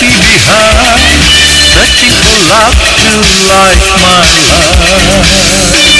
lucky behind that you love to light my life.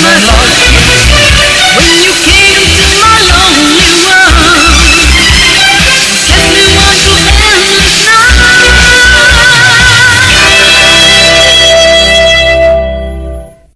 mercy.